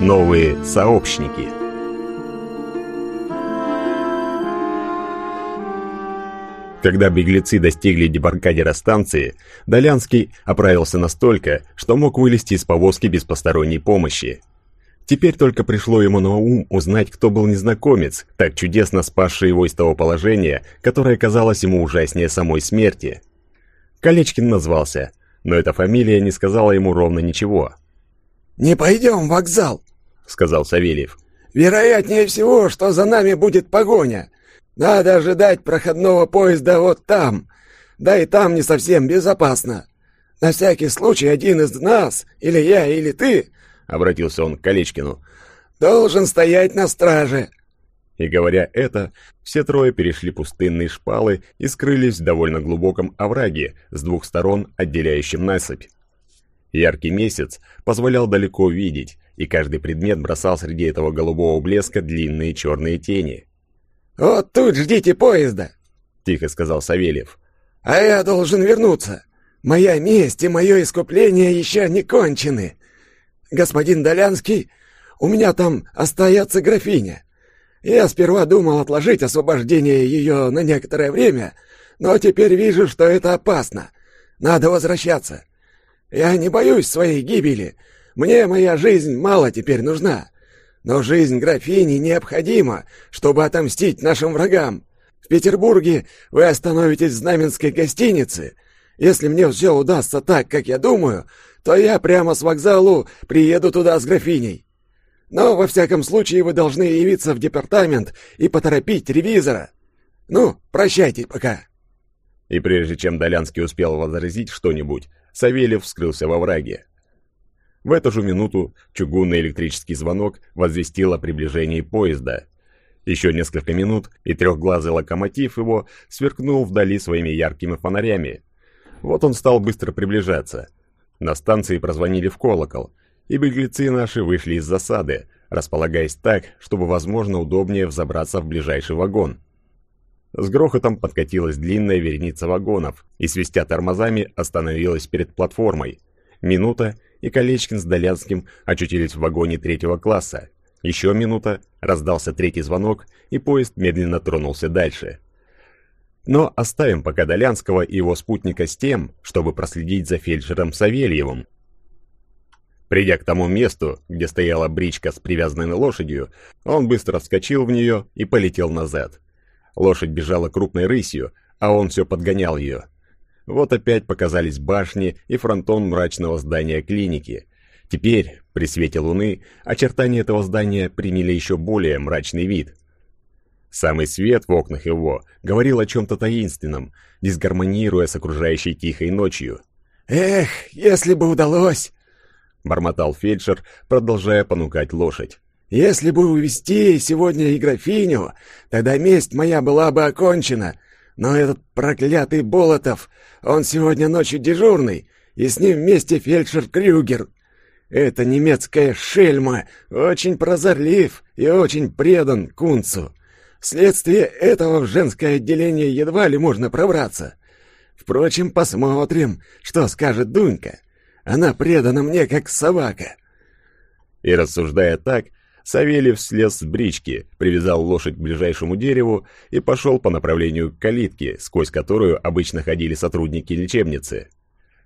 Новые сообщники. Когда беглецы достигли дебаркадера станции, Долянский оправился настолько, что мог вылезти из повозки без посторонней помощи. Теперь только пришло ему на ум узнать, кто был незнакомец, так чудесно спасший его из того положения, которое казалось ему ужаснее самой смерти. Колечкин назвался, но эта фамилия не сказала ему ровно ничего. «Не пойдем в вокзал», — сказал Савельев. «Вероятнее всего, что за нами будет погоня. Надо ожидать проходного поезда вот там. Да и там не совсем безопасно. На всякий случай один из нас, или я, или ты, обратился он к Колечкину, должен стоять на страже. И говоря это, все трое перешли пустынные шпалы и скрылись в довольно глубоком овраге с двух сторон, отделяющим насыпь. Яркий месяц позволял далеко видеть, и каждый предмет бросал среди этого голубого блеска длинные черные тени. «Вот тут ждите поезда», — тихо сказал Савельев. «А я должен вернуться. Моя месть и мое искупление еще не кончены. «Господин Долянский, у меня там остается графиня. Я сперва думал отложить освобождение ее на некоторое время, но теперь вижу, что это опасно. Надо возвращаться. Я не боюсь своей гибели. Мне моя жизнь мало теперь нужна. Но жизнь графини необходима, чтобы отомстить нашим врагам. В Петербурге вы остановитесь в Знаменской гостинице. Если мне все удастся так, как я думаю, то я прямо с вокзалу приеду туда с графиней. Но, во всяком случае, вы должны явиться в департамент и поторопить ревизора. Ну, прощайте пока». И прежде чем Долянский успел возразить что-нибудь, Савельев вскрылся во враге. В эту же минуту чугунный электрический звонок возвестил о приближении поезда. Еще несколько минут, и трехглазый локомотив его сверкнул вдали своими яркими фонарями. Вот он стал быстро приближаться — на станции прозвонили в колокол, и беглецы наши вышли из засады, располагаясь так, чтобы, возможно, удобнее взобраться в ближайший вагон. С грохотом подкатилась длинная вереница вагонов, и, свистя тормозами, остановилась перед платформой. Минута, и Колечкин с Долянским очутились в вагоне третьего класса. Еще минута, раздался третий звонок, и поезд медленно тронулся дальше. Но оставим пока Долянского и его спутника с тем, чтобы проследить за фельдшером Савельевым. Придя к тому месту, где стояла бричка с привязанной лошадью, он быстро вскочил в нее и полетел назад. Лошадь бежала крупной рысью, а он все подгонял ее. Вот опять показались башни и фронтон мрачного здания клиники. Теперь, при свете луны, очертания этого здания приняли еще более мрачный вид. Самый свет в окнах его говорил о чем-то таинственном, дисгармонируя с окружающей тихой ночью. «Эх, если бы удалось!» — бормотал фельдшер, продолжая понукать лошадь. «Если бы увести сегодня и графиню, тогда месть моя была бы окончена. Но этот проклятый Болотов, он сегодня ночью дежурный, и с ним вместе фельдшер Крюгер. Это немецкая шельма, очень прозорлив и очень предан кунцу. Вследствие этого в женское отделение едва ли можно пробраться. Впрочем, посмотрим, что скажет Дунька. Она предана мне, как собака». И рассуждая так, Савельев слез с брички, привязал лошадь к ближайшему дереву и пошел по направлению к калитке, сквозь которую обычно ходили сотрудники лечебницы.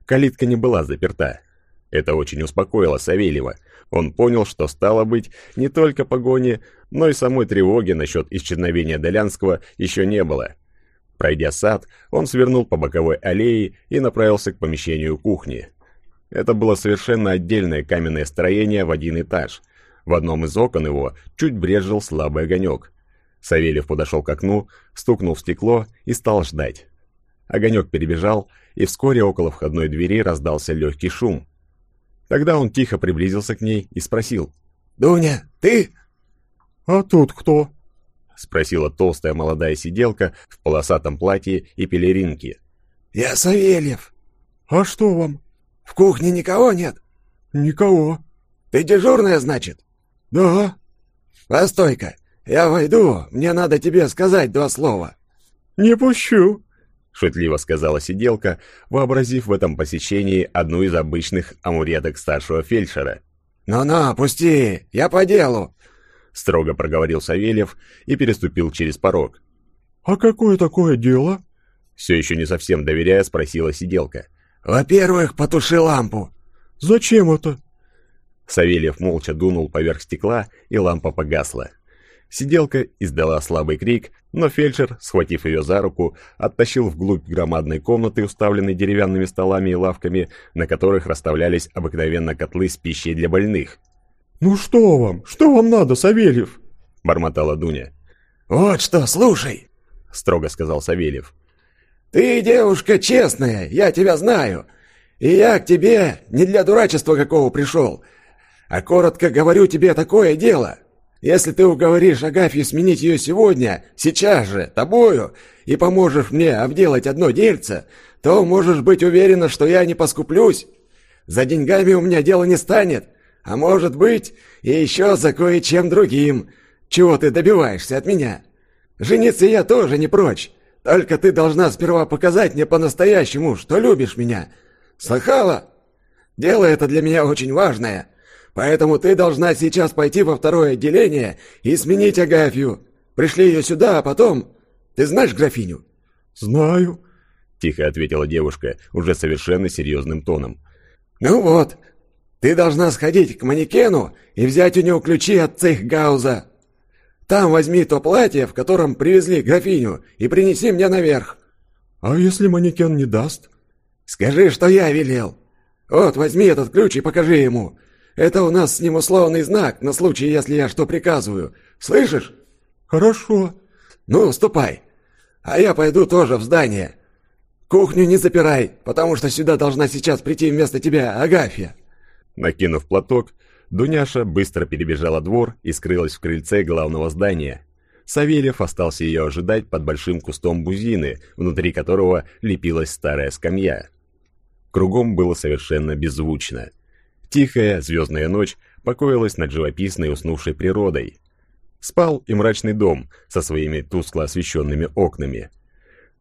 Калитка не была заперта. Это очень успокоило Савельева. Он понял, что стало быть не только погони, но и самой тревоги насчет исчезновения Долянского еще не было. Пройдя сад, он свернул по боковой аллее и направился к помещению кухни. Это было совершенно отдельное каменное строение в один этаж. В одном из окон его чуть брезжил слабый огонек. Савельев подошел к окну, стукнул в стекло и стал ждать. Огонек перебежал, и вскоре около входной двери раздался легкий шум. Тогда он тихо приблизился к ней и спросил. «Дуня, ты?» «А тут кто?» — спросила толстая молодая сиделка в полосатом платье и пелеринке. «Я Савельев». «А что вам?» «В кухне никого нет?» «Никого». «Ты дежурная, значит?» «Да». «Постой-ка, я войду, мне надо тебе сказать два слова». «Не пущу», — шутливо сказала сиделка, вообразив в этом посещении одну из обычных амуреток старшего фельдшера. «Ну-ну, пусти, я по делу!» Строго проговорил Савельев и переступил через порог. «А какое такое дело?» Все еще не совсем доверяя, спросила сиделка. «Во-первых, потуши лампу». «Зачем это?» Савельев молча дунул поверх стекла, и лампа погасла. Сиделка издала слабый крик, но фельдшер, схватив ее за руку, оттащил вглубь громадной комнаты, уставленной деревянными столами и лавками, на которых расставлялись обыкновенно котлы с пищей для больных. «Ну что вам? Что вам надо, Савельев?» — бормотала Дуня. «Вот что, слушай!» — строго сказал Савельев. «Ты девушка честная, я тебя знаю. И я к тебе не для дурачества какого пришел, а коротко говорю тебе такое дело. Если ты уговоришь Агафью сменить ее сегодня, сейчас же, тобою, и поможешь мне обделать одно дельце, то можешь быть уверена, что я не поскуплюсь. За деньгами у меня дело не станет, а может быть, и еще за кое-чем другим. Чего ты добиваешься от меня? Жениться я тоже не прочь, только ты должна сперва показать мне по-настоящему, что любишь меня. Слыхала? Дело это для меня очень важное». Поэтому ты должна сейчас пойти во второе отделение и сменить Агафью. Пришли ее сюда, а потом... Ты знаешь графиню?» «Знаю», — тихо ответила девушка, уже совершенно серьезным тоном. «Ну вот, ты должна сходить к манекену и взять у него ключи от цехгауза. Там возьми то платье, в котором привезли графиню, и принеси мне наверх». «А если манекен не даст?» «Скажи, что я велел. Вот, возьми этот ключ и покажи ему. Это у нас с ним условный знак на случай, если я что приказываю. Слышишь?» «Хорошо». «Ну, ступай. А я пойду тоже в здание. Кухню не запирай, потому что сюда должна сейчас прийти вместо тебя Агафья». Накинув платок, Дуняша быстро перебежала двор и скрылась в крыльце главного здания. Савельев остался ее ожидать под большим кустом бузины, внутри которого лепилась старая скамья. Кругом было совершенно беззвучно. Тихая звездная ночь покоилась над живописной уснувшей природой. Спал и мрачный дом со своими тускло освещенными окнами.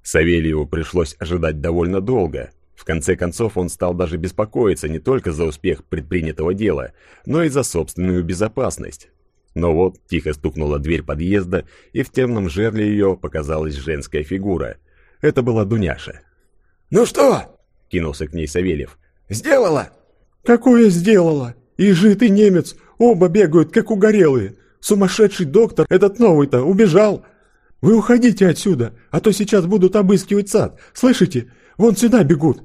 Савелию пришлось ожидать довольно долго. В конце концов он стал даже беспокоиться не только за успех предпринятого дела, но и за собственную безопасность. Но вот тихо стукнула дверь подъезда, и в темном жерле ее показалась женская фигура. Это была Дуняша. «Ну что?» — кинулся к ней Савельев. «Сделала!» «Какое сделала? И жид, и немец, оба бегают, как угорелые. Сумасшедший доктор, этот новый-то, убежал. Вы уходите отсюда, а то сейчас будут обыскивать сад. Слышите? Вон сюда бегут».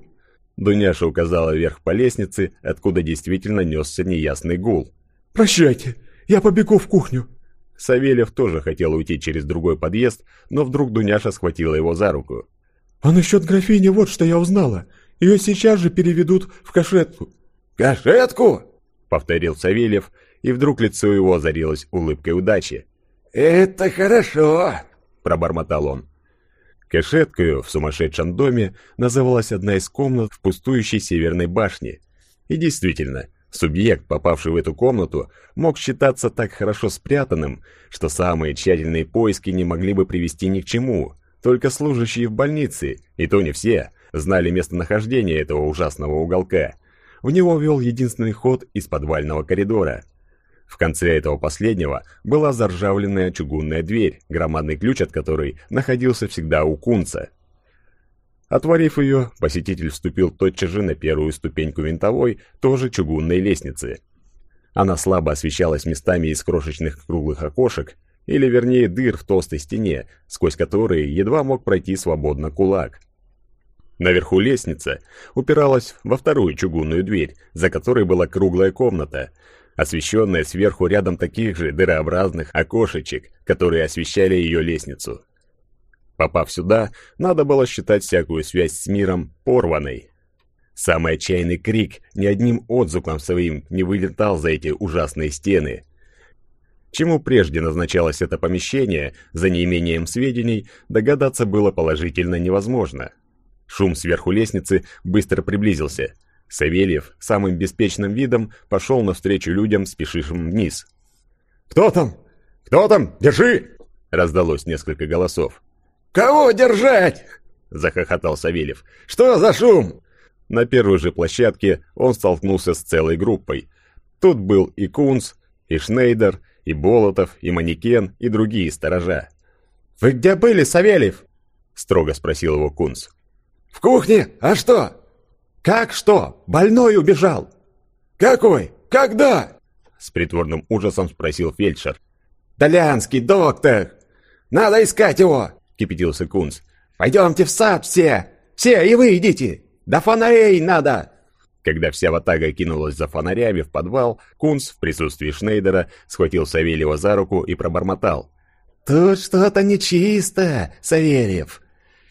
Дуняша указала вверх по лестнице, откуда действительно несся неясный гул. «Прощайте, я побегу в кухню». Савельев тоже хотел уйти через другой подъезд, но вдруг Дуняша схватила его за руку. «А насчет графини вот что я узнала. Ее сейчас же переведут в кашетку. «Кашетку?» — повторил Савельев, и вдруг лицо его озарилось улыбкой удачи. «Это хорошо!» — пробормотал он. Кашеткою в сумасшедшем доме называлась одна из комнат в пустующей северной башне. И действительно, субъект, попавший в эту комнату, мог считаться так хорошо спрятанным, что самые тщательные поиски не могли бы привести ни к чему. Только служащие в больнице, и то не все, знали местонахождение этого ужасного уголка — в него вел единственный ход из подвального коридора. В конце этого последнего была заржавленная чугунная дверь, громадный ключ от которой находился всегда у кунца. Отворив ее, посетитель вступил тотчас же на первую ступеньку винтовой, тоже чугунной лестницы. Она слабо освещалась местами из крошечных круглых окошек, или вернее дыр в толстой стене, сквозь которые едва мог пройти свободно кулак. Наверху лестница упиралась во вторую чугунную дверь, за которой была круглая комната, освещенная сверху рядом таких же дырообразных окошечек, которые освещали ее лестницу. Попав сюда, надо было считать всякую связь с миром порванной. Самый отчаянный крик ни одним отзвуком своим не вылетал за эти ужасные стены. Чему прежде назначалось это помещение, за неимением сведений, догадаться было положительно невозможно – Шум сверху лестницы быстро приблизился. Савельев самым беспечным видом пошел навстречу людям, спешившим вниз. «Кто там? Кто там? Держи!» Раздалось несколько голосов. «Кого держать?» Захохотал Савельев. «Что за шум?» На первой же площадке он столкнулся с целой группой. Тут был и Кунц, и Шнейдер, и Болотов, и Манекен, и другие сторожа. «Вы где были, Савельев?» — строго спросил его Кунц. «В кухне? А что?» «Как что? Больной убежал!» «Какой? Когда?» С притворным ужасом спросил фельдшер. «Долянский доктор! Надо искать его!» Кипятился Кунц. «Пойдемте в сад все! Все, и вы идите! До фонарей надо!» Когда вся ватага кинулась за фонарями в подвал, Кунц в присутствии Шнейдера схватил Савельева за руку и пробормотал. «Тут что-то нечисто, Савельев.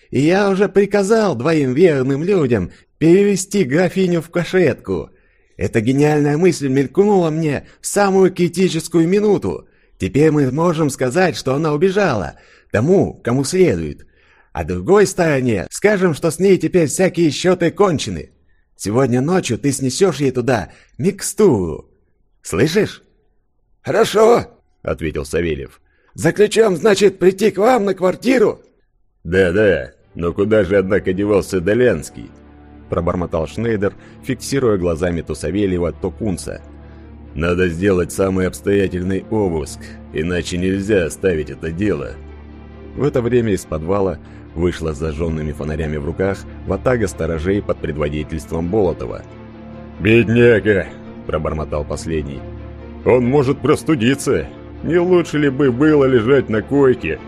И я уже приказал двоим верным людям перевести графиню в кошетку. Эта гениальная мысль мелькнула мне в самую критическую минуту. Теперь мы можем сказать, что она убежала, тому, кому следует. А другой стороне скажем, что с ней теперь всякие счеты кончены. Сегодня ночью ты снесешь ей туда микстуру. Слышишь?» «Хорошо», — ответил Савельев. «За ключом, значит, прийти к вам на квартиру?» «Да-да, но куда же, однако, девался Долянский?» Пробормотал Шнейдер, фиксируя глазами то Савельева, то Кунца. «Надо сделать самый обстоятельный обыск, иначе нельзя оставить это дело». В это время из подвала вышла с зажженными фонарями в руках ватага сторожей под предводительством Болотова. «Бедняга!» – пробормотал последний. «Он может простудиться. Не лучше ли бы было лежать на койке?»